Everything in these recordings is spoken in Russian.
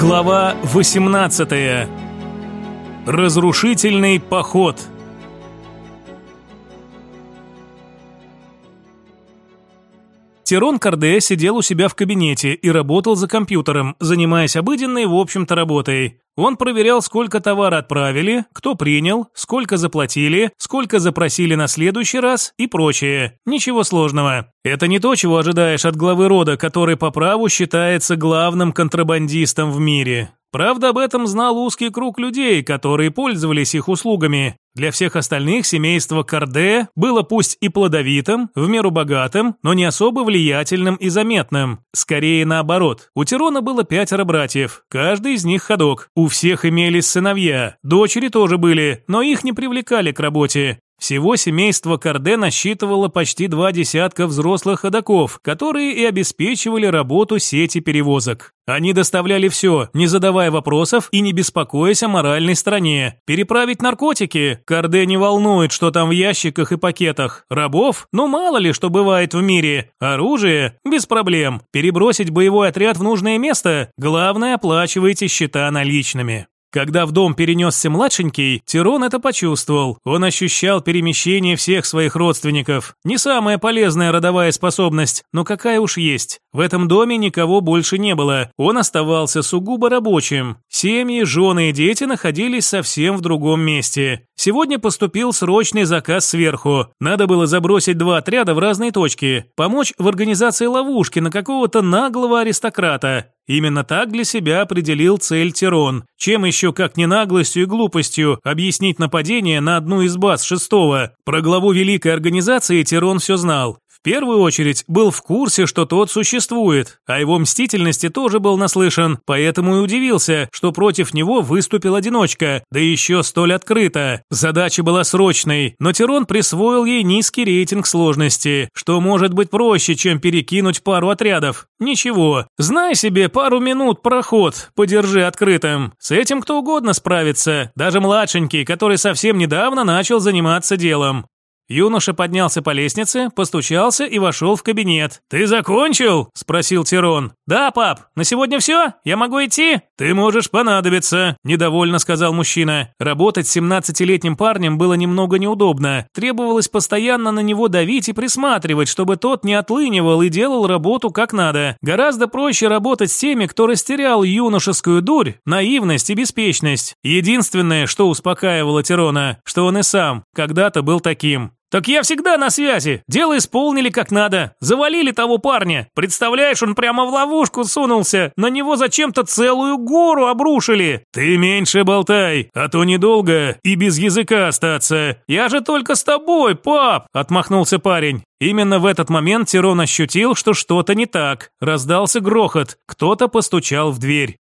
Глава 18. Разрушительный поход. Тирон Карде сидел у себя в кабинете и работал за компьютером, занимаясь обыденной, в общем-то, работой. Он проверял, сколько товара отправили, кто принял, сколько заплатили, сколько запросили на следующий раз и прочее. Ничего сложного. Это не то, чего ожидаешь от главы рода, который по праву считается главным контрабандистом в мире. Правда, об этом знал узкий круг людей, которые пользовались их услугами. Для всех остальных семейство Карде было пусть и плодовитым, в меру богатым, но не особо влиятельным и заметным. Скорее наоборот. У Тирона было пятеро братьев, каждый из них ходок. У всех имелись сыновья, дочери тоже были, но их не привлекали к работе. Всего семейство Карде насчитывало почти два десятка взрослых ходоков, которые и обеспечивали работу сети перевозок. Они доставляли все, не задавая вопросов и не беспокоясь о моральной стороне. Переправить наркотики? Карде не волнует, что там в ящиках и пакетах. Рабов? Ну мало ли, что бывает в мире. Оружие? Без проблем. Перебросить боевой отряд в нужное место? Главное, оплачивайте счета наличными. Когда в дом перенесся младшенький, Тирон это почувствовал. Он ощущал перемещение всех своих родственников. Не самая полезная родовая способность, но какая уж есть. В этом доме никого больше не было. Он оставался сугубо рабочим. Семьи, жены и дети находились совсем в другом месте. Сегодня поступил срочный заказ сверху. Надо было забросить два отряда в разные точки, помочь в организации ловушки на какого-то наглого аристократа. Именно так для себя определил цель Тирон. Чем еще как не наглостью и глупостью объяснить нападение на одну из баз шестого? Про главу великой организации Тирон все знал. В первую очередь был в курсе, что тот существует, а его мстительности тоже был наслышан, поэтому и удивился, что против него выступил одиночка, да еще столь открыто. Задача была срочной, но Тирон присвоил ей низкий рейтинг сложности, что может быть проще, чем перекинуть пару отрядов. Ничего, знай себе пару минут проход, подержи открытым. С этим кто угодно справится, даже младшенький, который совсем недавно начал заниматься делом. Юноша поднялся по лестнице, постучался и вошел в кабинет. «Ты закончил?» – спросил Тирон. «Да, пап. На сегодня все? Я могу идти?» «Ты можешь понадобиться», – недовольно сказал мужчина. Работать с 17-летним парнем было немного неудобно. Требовалось постоянно на него давить и присматривать, чтобы тот не отлынивал и делал работу как надо. Гораздо проще работать с теми, кто растерял юношескую дурь, наивность и беспечность. Единственное, что успокаивало Тирона, что он и сам когда-то был таким. «Так я всегда на связи. Дело исполнили как надо. Завалили того парня. Представляешь, он прямо в ловушку сунулся. На него зачем-то целую гору обрушили. Ты меньше болтай, а то недолго и без языка остаться. Я же только с тобой, пап!» – отмахнулся парень. Именно в этот момент Тирон ощутил, что что-то не так. Раздался грохот. Кто-то постучал в дверь.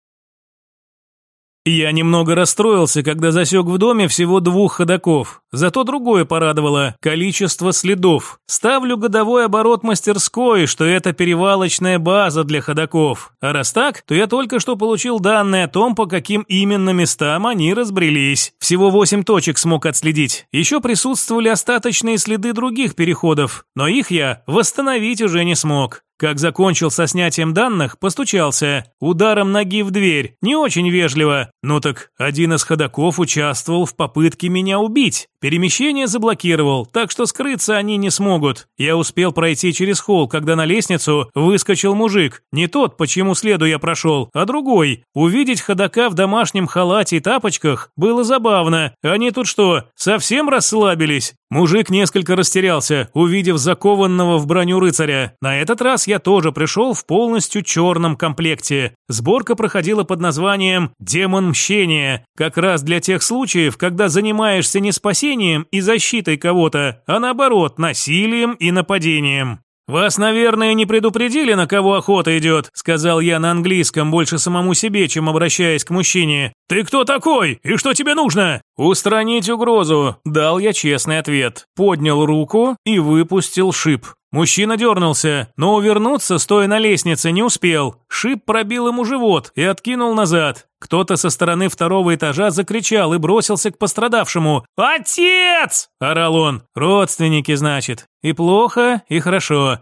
Я немного расстроился, когда засек в доме всего двух ходаков. Зато другое порадовало – количество следов. Ставлю годовой оборот мастерской, что это перевалочная база для ходаков. А раз так, то я только что получил данные о том, по каким именно местам они разбрелись. Всего восемь точек смог отследить. Еще присутствовали остаточные следы других переходов, но их я восстановить уже не смог. Как закончил со снятием данных, постучался. Ударом ноги в дверь. Не очень вежливо. Ну так, один из ходаков участвовал в попытке меня убить. Перемещение заблокировал, так что скрыться они не смогут. Я успел пройти через холл, когда на лестницу выскочил мужик. Не тот, по чьему следу я прошел, а другой. Увидеть ходока в домашнем халате и тапочках было забавно. Они тут что, совсем расслабились? Мужик несколько растерялся, увидев закованного в броню рыцаря. На этот раз я тоже пришел в полностью черном комплекте. Сборка проходила под названием «Демон мщения». Как раз для тех случаев, когда занимаешься не спасением и защитой кого-то, а наоборот, насилием и нападением. «Вас, наверное, не предупредили, на кого охота идет», сказал я на английском, больше самому себе, чем обращаясь к мужчине. «Ты кто такой? И что тебе нужно?» «Устранить угрозу», дал я честный ответ. Поднял руку и выпустил шип. Мужчина дернулся, но увернуться, стоя на лестнице, не успел. Шип пробил ему живот и откинул назад. Кто-то со стороны второго этажа закричал и бросился к пострадавшему. «Отец!» – орал он. «Родственники, значит. И плохо, и хорошо.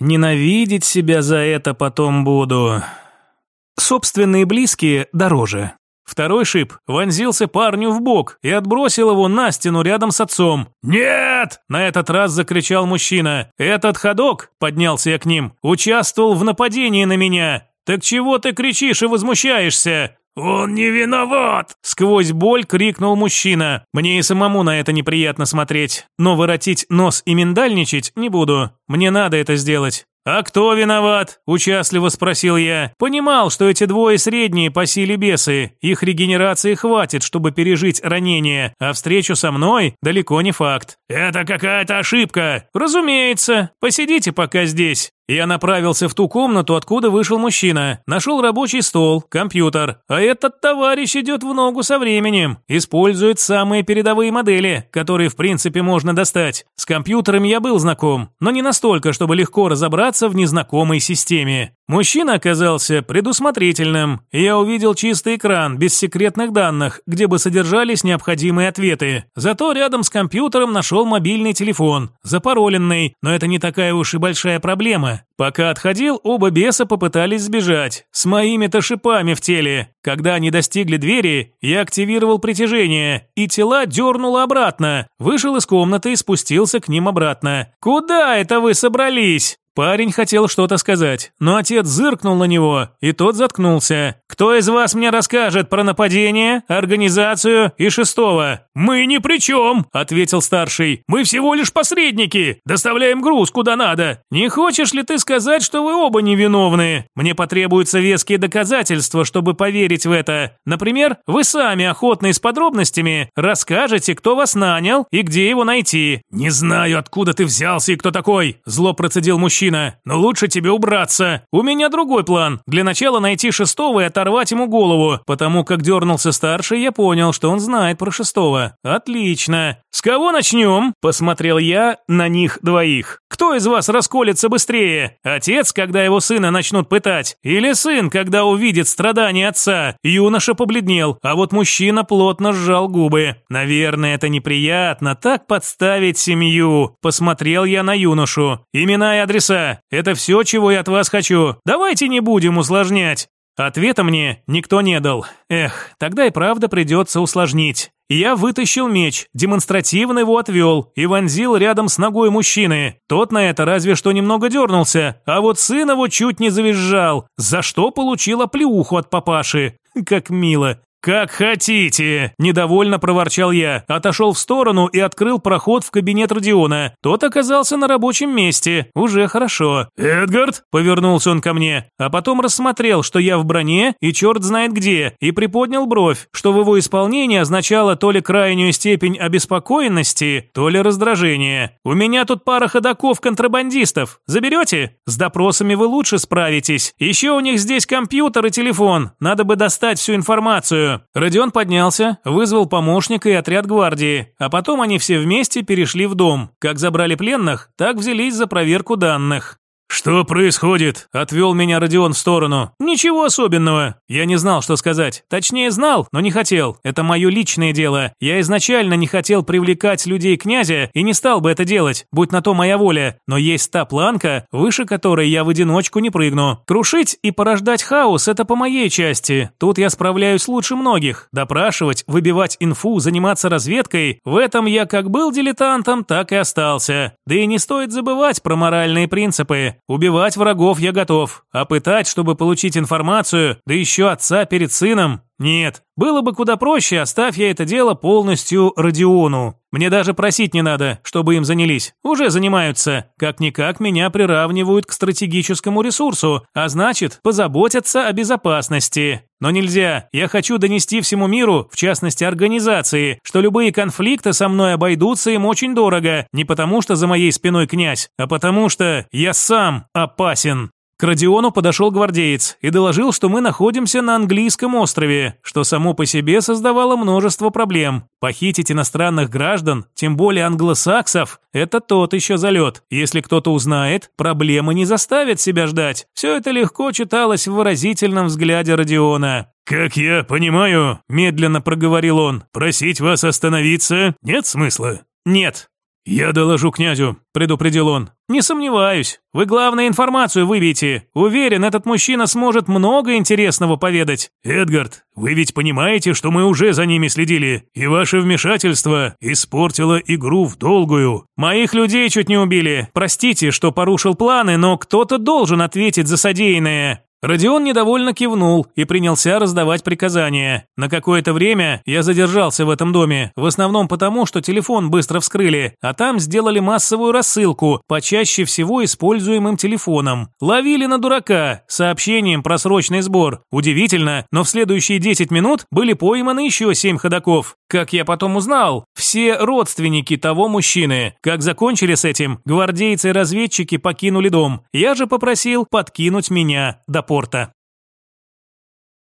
Ненавидеть себя за это потом буду». Собственные близкие дороже. Второй шип вонзился парню в бок и отбросил его на стену рядом с отцом. «Нет!» – на этот раз закричал мужчина. «Этот ходок», – поднялся я к ним, – «участвовал в нападении на меня. Так чего ты кричишь и возмущаешься?» «Он не виноват!» – сквозь боль крикнул мужчина. Мне и самому на это неприятно смотреть, но воротить нос и миндальничать не буду. Мне надо это сделать. «А кто виноват?» – участливо спросил я. Понимал, что эти двое средние по силе бесы. Их регенерации хватит, чтобы пережить ранение, а встречу со мной далеко не факт. «Это какая-то ошибка!» «Разумеется. Посидите пока здесь». Я направился в ту комнату, откуда вышел мужчина. Нашел рабочий стол, компьютер. А этот товарищ идет в ногу со временем. Использует самые передовые модели, которые в принципе можно достать. С компьютерами я был знаком, но не настолько, чтобы легко разобраться в незнакомой системе. Мужчина оказался предусмотрительным, я увидел чистый экран без секретных данных, где бы содержались необходимые ответы. Зато рядом с компьютером нашел мобильный телефон, запароленный, но это не такая уж и большая проблема. Пока отходил, оба беса попытались сбежать, с моими-то шипами в теле. Когда они достигли двери, я активировал притяжение, и тела дернуло обратно. Вышел из комнаты и спустился к ним обратно. «Куда это вы собрались?» Парень хотел что-то сказать, но отец зыркнул на него, и тот заткнулся. «Кто из вас мне расскажет про нападение, организацию и шестого?» «Мы ни при чем», — ответил старший. «Мы всего лишь посредники, доставляем груз куда надо. Не хочешь ли ты сказать, что вы оба невиновны? Мне потребуются веские доказательства, чтобы поверить в это. Например, вы сами охотно и с подробностями расскажете, кто вас нанял и где его найти». «Не знаю, откуда ты взялся и кто такой», — зло процедил мужчина мужчина, но лучше тебе убраться. У меня другой план. Для начала найти шестого и оторвать ему голову. Потому как дернулся старший, я понял, что он знает про шестого. Отлично. С кого начнем? Посмотрел я на них двоих. Кто из вас расколется быстрее? Отец, когда его сына начнут пытать? Или сын, когда увидит страдания отца? Юноша побледнел, а вот мужчина плотно сжал губы. Наверное, это неприятно, так подставить семью. Посмотрел я на юношу. Имена и адреса адреса. Это все, чего я от вас хочу. Давайте не будем усложнять». Ответа мне никто не дал. Эх, тогда и правда придется усложнить. Я вытащил меч, демонстративно его отвел и вонзил рядом с ногой мужчины. Тот на это разве что немного дернулся, а вот сын его чуть не завизжал, за что получил оплеуху от папаши. Как мило. «Как хотите!» – недовольно проворчал я, отошел в сторону и открыл проход в кабинет Родиона. Тот оказался на рабочем месте, уже хорошо. «Эдгард?» – повернулся он ко мне, а потом рассмотрел, что я в броне и черт знает где, и приподнял бровь, что в его исполнении означало то ли крайнюю степень обеспокоенности, то ли раздражения. «У меня тут пара ходаков-контрабандистов. Заберете? С допросами вы лучше справитесь. Еще у них здесь компьютер и телефон, надо бы достать всю информацию». Родион поднялся, вызвал помощника и отряд гвардии, а потом они все вместе перешли в дом. Как забрали пленных, так взялись за проверку данных. «Что происходит?» – отвел меня Родион в сторону. «Ничего особенного. Я не знал, что сказать. Точнее, знал, но не хотел. Это мое личное дело. Я изначально не хотел привлекать людей князя и не стал бы это делать, будь на то моя воля. Но есть та планка, выше которой я в одиночку не прыгну. Крушить и порождать хаос – это по моей части. Тут я справляюсь лучше многих. Допрашивать, выбивать инфу, заниматься разведкой – в этом я как был дилетантом, так и остался. Да и не стоит забывать про моральные принципы. Убивать врагов я готов, а пытать, чтобы получить информацию, да еще отца перед сыном, нет. Было бы куда проще, оставь я это дело полностью Родиону. Мне даже просить не надо, чтобы им занялись. Уже занимаются. Как-никак меня приравнивают к стратегическому ресурсу, а значит, позаботятся о безопасности. Но нельзя. Я хочу донести всему миру, в частности организации, что любые конфликты со мной обойдутся им очень дорого. Не потому, что за моей спиной князь, а потому, что я сам опасен. К Родиону подошел гвардеец и доложил, что мы находимся на английском острове, что само по себе создавало множество проблем. Похитить иностранных граждан, тем более англосаксов, это тот еще залет. Если кто-то узнает, проблемы не заставят себя ждать. Все это легко читалось в выразительном взгляде Родиона. «Как я понимаю», – медленно проговорил он, – «просить вас остановиться нет смысла?» «Нет, «Я доложу князю», – предупредил он. «Не сомневаюсь. Вы главную информацию выбейте. Уверен, этот мужчина сможет много интересного поведать». «Эдгард, вы ведь понимаете, что мы уже за ними следили, и ваше вмешательство испортило игру в долгую». «Моих людей чуть не убили. Простите, что порушил планы, но кто-то должен ответить за содеянное». Родион недовольно кивнул и принялся раздавать приказания. На какое-то время я задержался в этом доме, в основном потому, что телефон быстро вскрыли, а там сделали массовую рассылку, почаще всего используемым телефоном. Ловили на дурака, сообщением про срочный сбор. Удивительно, но в следующие 10 минут были пойманы еще 7 ходаков. Как я потом узнал, все родственники того мужчины. Как закончили с этим, гвардейцы и разведчики покинули дом. Я же попросил подкинуть меня до порта.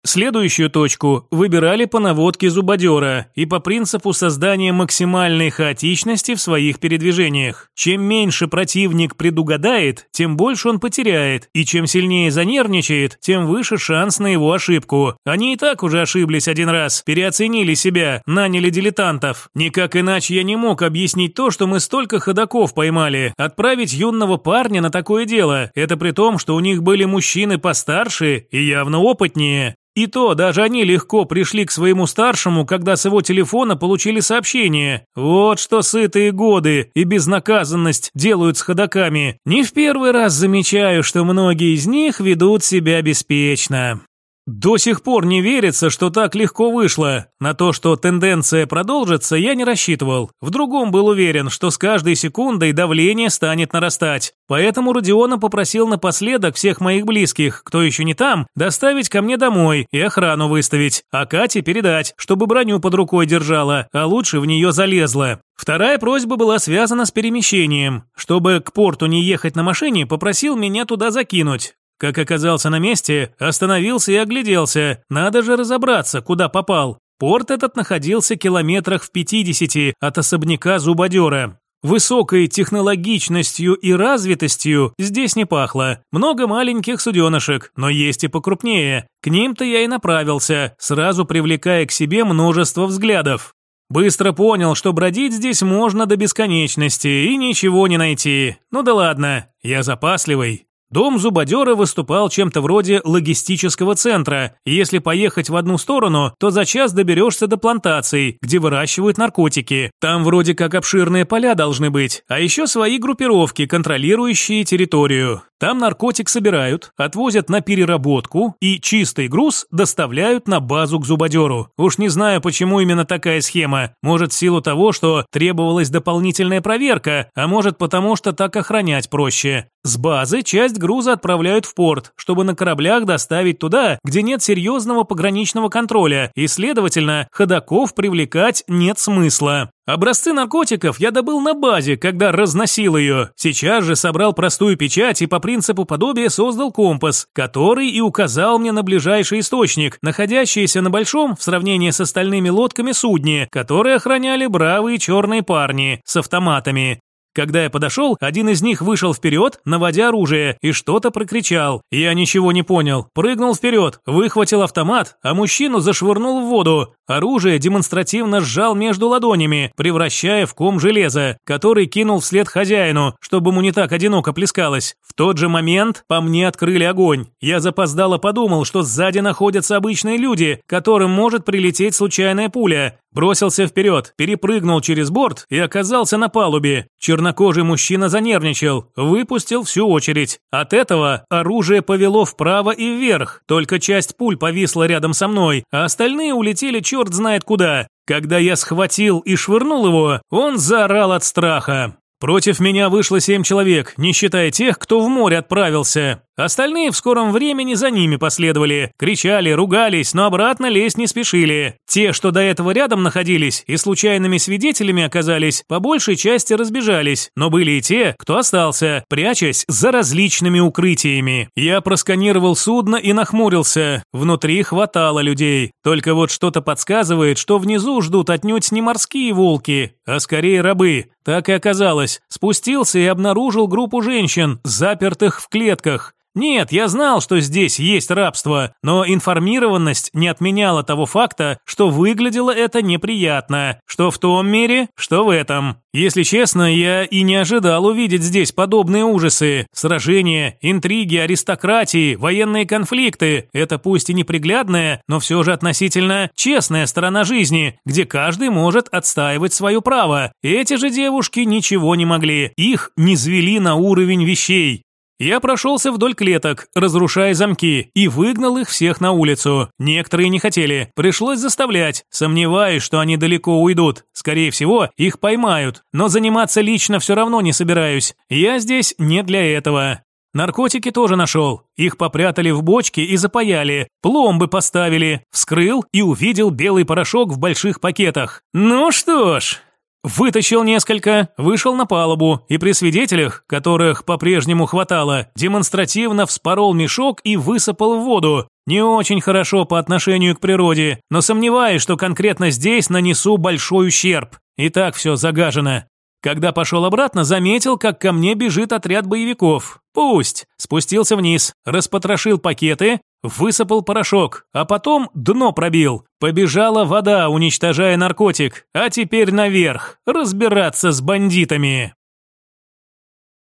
Следующую точку выбирали по наводке зубодера и по принципу создания максимальной хаотичности в своих передвижениях. Чем меньше противник предугадает, тем больше он потеряет, и чем сильнее занервничает, тем выше шанс на его ошибку. Они и так уже ошиблись один раз, переоценили себя, наняли дилетантов. Никак иначе я не мог объяснить то, что мы столько ходаков поймали. Отправить юного парня на такое дело, это при том, что у них были мужчины постарше и явно опытнее. И то даже они легко пришли к своему старшему, когда с его телефона получили сообщение. Вот что сытые годы и безнаказанность делают с ходаками. Не в первый раз замечаю, что многие из них ведут себя беспечно. До сих пор не верится, что так легко вышло. На то, что тенденция продолжится, я не рассчитывал. В другом был уверен, что с каждой секундой давление станет нарастать. Поэтому Родиона попросил напоследок всех моих близких, кто еще не там, доставить ко мне домой и охрану выставить, а Кате передать, чтобы броню под рукой держала, а лучше в нее залезла. Вторая просьба была связана с перемещением. Чтобы к порту не ехать на машине, попросил меня туда закинуть. Как оказался на месте, остановился и огляделся. Надо же разобраться, куда попал. Порт этот находился километрах в 50 от особняка зубодера. Высокой технологичностью и развитостью здесь не пахло. Много маленьких суденышек, но есть и покрупнее. К ним-то я и направился, сразу привлекая к себе множество взглядов. Быстро понял, что бродить здесь можно до бесконечности и ничего не найти. Ну да ладно, я запасливый. Дом зубодера выступал чем-то вроде логистического центра, если поехать в одну сторону, то за час доберешься до плантаций, где выращивают наркотики. Там вроде как обширные поля должны быть, а еще свои группировки, контролирующие территорию. Там наркотик собирают, отвозят на переработку и чистый груз доставляют на базу к зубодеру. Уж не знаю, почему именно такая схема. Может, в силу того, что требовалась дополнительная проверка, а может потому, что так охранять проще. С базы часть груза отправляют в порт, чтобы на кораблях доставить туда, где нет серьезного пограничного контроля, и, следовательно, ходаков привлекать нет смысла. Образцы наркотиков я добыл на базе, когда разносил ее. Сейчас же собрал простую печать и по принципу подобия создал компас, который и указал мне на ближайший источник, находящийся на большом, в сравнении с остальными лодками судне, которые охраняли бравые черные парни с автоматами. Когда я подошел, один из них вышел вперед, наводя оружие, и что-то прокричал. Я ничего не понял. Прыгнул вперед, выхватил автомат, а мужчину зашвырнул в воду. Оружие демонстративно сжал между ладонями, превращая в ком железа, который кинул вслед хозяину, чтобы ему не так одиноко плескалось. В тот же момент по мне открыли огонь. Я запоздало подумал, что сзади находятся обычные люди, которым может прилететь случайная пуля. Бросился вперед, перепрыгнул через борт и оказался на палубе. Чернокожий мужчина занервничал, выпустил всю очередь. От этого оружие повело вправо и вверх, только часть пуль повисла рядом со мной, а остальные улетели черт знает куда. Когда я схватил и швырнул его, он заорал от страха. Против меня вышло семь человек, не считая тех, кто в море отправился. Остальные в скором времени за ними последовали, кричали, ругались, но обратно лезть не спешили. Те, что до этого рядом находились и случайными свидетелями оказались, по большей части разбежались, но были и те, кто остался, прячась за различными укрытиями. Я просканировал судно и нахмурился. Внутри хватало людей. Только вот что-то подсказывает, что внизу ждут отнюдь не морские волки, а скорее рабы. Так и оказалось. Спустился и обнаружил группу женщин, запертых в клетках. Нет, я знал, что здесь есть рабство, но информированность не отменяла того факта, что выглядело это неприятно, что в том мире, что в этом. Если честно, я и не ожидал увидеть здесь подобные ужасы. Сражения, интриги, аристократии, военные конфликты. Это пусть и неприглядная, но все же относительно честная сторона жизни, где каждый может отстаивать свое право. Эти же девушки ничего не могли. Их не звели на уровень вещей. Я прошелся вдоль клеток, разрушая замки, и выгнал их всех на улицу. Некоторые не хотели, пришлось заставлять. Сомневаюсь, что они далеко уйдут. Скорее всего, их поймают. Но заниматься лично все равно не собираюсь. Я здесь не для этого. Наркотики тоже нашел. Их попрятали в бочки и запаяли. Пломбы поставили. Вскрыл и увидел белый порошок в больших пакетах. Ну что ж, Вытащил несколько, вышел на палубу и при свидетелях, которых по-прежнему хватало, демонстративно вспорол мешок и высыпал в воду. Не очень хорошо по отношению к природе, но сомневаюсь, что конкретно здесь нанесу большой ущерб. И так все загажено. Когда пошел обратно, заметил, как ко мне бежит отряд боевиков. Пусть. Спустился вниз, распотрошил пакеты, высыпал порошок, а потом дно пробил. Побежала вода, уничтожая наркотик. А теперь наверх, разбираться с бандитами.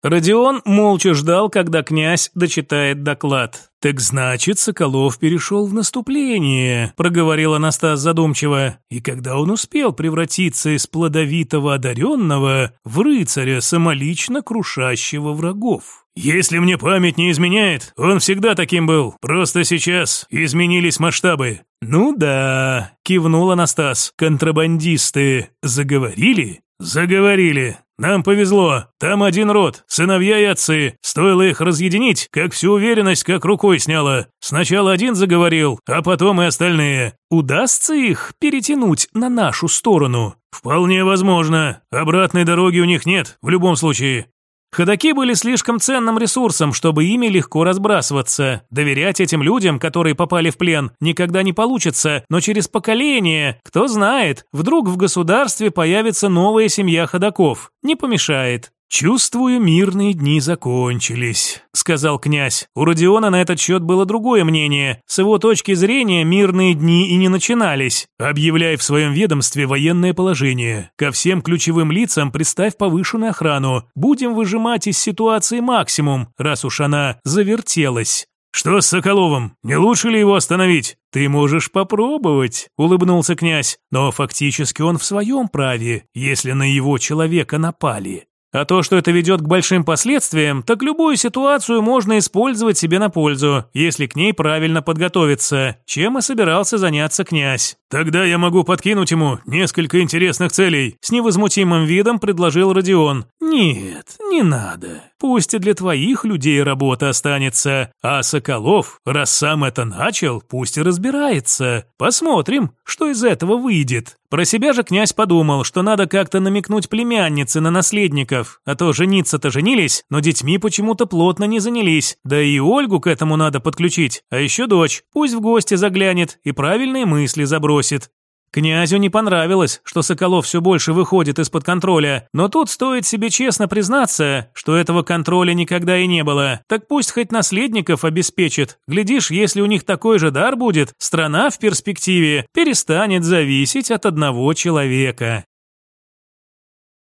Родион молча ждал, когда князь дочитает доклад. «Так значит, Соколов перешел в наступление», – проговорил Анастас задумчиво. «И когда он успел превратиться из плодовитого одаренного в рыцаря, самолично крушащего врагов?» «Если мне память не изменяет, он всегда таким был, просто сейчас изменились масштабы». «Ну да», – кивнул Анастас. «Контрабандисты заговорили?» «Заговорили. Нам повезло. Там один род, сыновья и отцы. Стоило их разъединить, как всю уверенность как рукой сняло. Сначала один заговорил, а потом и остальные. Удастся их перетянуть на нашу сторону? Вполне возможно. Обратной дороги у них нет, в любом случае. Ходаки были слишком ценным ресурсом, чтобы ими легко разбрасываться. Доверять этим людям, которые попали в плен, никогда не получится, но через поколение, кто знает, вдруг в государстве появится новая семья ходаков. Не помешает. «Чувствую, мирные дни закончились», — сказал князь. У Родиона на этот счет было другое мнение. С его точки зрения, мирные дни и не начинались. Объявляй в своем ведомстве военное положение. Ко всем ключевым лицам приставь повышенную охрану. Будем выжимать из ситуации максимум, раз уж она завертелась. «Что с Соколовым? Не лучше ли его остановить?» «Ты можешь попробовать», — улыбнулся князь. «Но фактически он в своем праве, если на его человека напали. А то, что это ведет к большим последствиям, так любую ситуацию можно использовать себе на пользу, если к ней правильно подготовиться, чем и собирался заняться князь. Тогда я могу подкинуть ему несколько интересных целей, с невозмутимым видом предложил Родион. Нет, не надо. Пусть и для твоих людей работа останется, а Соколов, раз сам это начал, пусть и разбирается. Посмотрим, что из этого выйдет. Про себя же князь подумал, что надо как-то намекнуть племяннице на наследников, а то жениться-то женились, но детьми почему-то плотно не занялись, да и Ольгу к этому надо подключить, а еще дочь, пусть в гости заглянет и правильные мысли забросит. Князю не понравилось, что Соколов все больше выходит из-под контроля, но тут стоит себе честно признаться, что этого контроля никогда и не было. Так пусть хоть наследников обеспечит. Глядишь, если у них такой же дар будет, страна в перспективе перестанет зависеть от одного человека.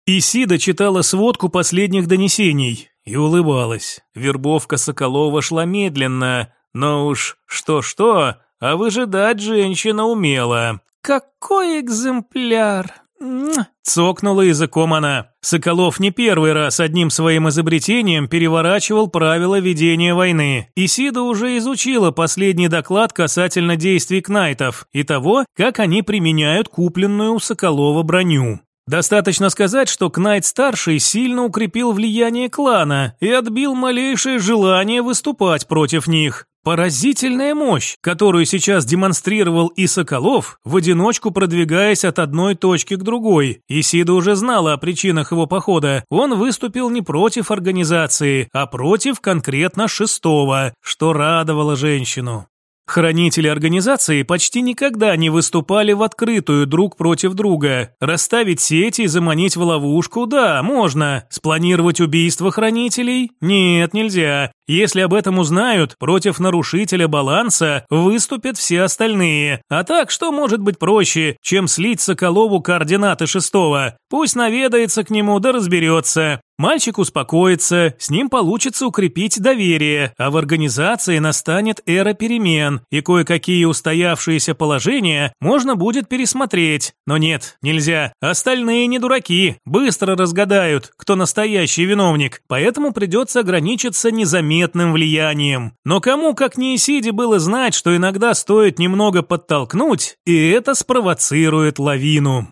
Исида читала сводку последних донесений и улыбалась. Вербовка Соколова шла медленно, но уж что-что, а выжидать женщина умела. «Какой экземпляр!» Цокнула языком она. Соколов не первый раз одним своим изобретением переворачивал правила ведения войны. Исида уже изучила последний доклад касательно действий кнайтов и того, как они применяют купленную у Соколова броню. Достаточно сказать, что Кнайт-старший сильно укрепил влияние клана и отбил малейшее желание выступать против них. Поразительная мощь, которую сейчас демонстрировал и Соколов, в одиночку продвигаясь от одной точки к другой. Исида уже знала о причинах его похода. Он выступил не против организации, а против конкретно шестого, что радовало женщину. Хранители организации почти никогда не выступали в открытую друг против друга. Расставить сети и заманить в ловушку – да, можно. Спланировать убийство хранителей? Нет, нельзя. Если об этом узнают, против нарушителя баланса выступят все остальные. А так, что может быть проще, чем слить Соколову координаты шестого? Пусть наведается к нему да разберется. Мальчик успокоится, с ним получится укрепить доверие, а в организации настанет эра перемен, и кое-какие устоявшиеся положения можно будет пересмотреть. Но нет, нельзя. Остальные не дураки, быстро разгадают, кто настоящий виновник, поэтому придется ограничиться незаметным влиянием. Но кому, как не Исиди, было знать, что иногда стоит немного подтолкнуть, и это спровоцирует лавину.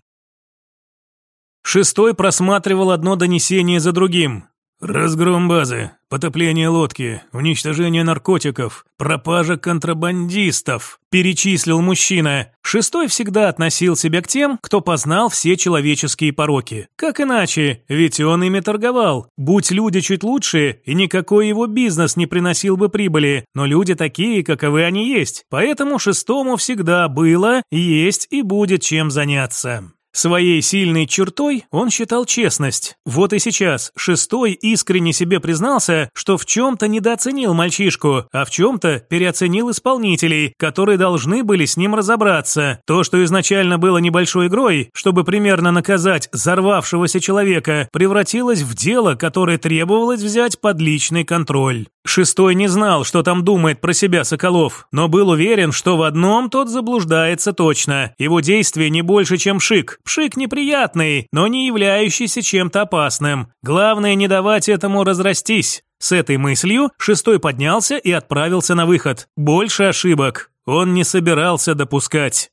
Шестой просматривал одно донесение за другим. Разгром базы, потопление лодки, уничтожение наркотиков, пропажа контрабандистов, перечислил мужчина. Шестой всегда относил себя к тем, кто познал все человеческие пороки. Как иначе, ведь он ими торговал. Будь люди чуть лучше, и никакой его бизнес не приносил бы прибыли, но люди такие, каковы они есть. Поэтому шестому всегда было, есть и будет чем заняться. Своей сильной чертой он считал честность. Вот и сейчас шестой искренне себе признался, что в чем-то недооценил мальчишку, а в чем-то переоценил исполнителей, которые должны были с ним разобраться. То, что изначально было небольшой игрой, чтобы примерно наказать взорвавшегося человека, превратилось в дело, которое требовалось взять под личный контроль. Шестой не знал, что там думает про себя Соколов, но был уверен, что в одном тот заблуждается точно. Его действия не больше, чем шик. Пшик неприятный, но не являющийся чем-то опасным. Главное не давать этому разрастись. С этой мыслью шестой поднялся и отправился на выход. Больше ошибок он не собирался допускать.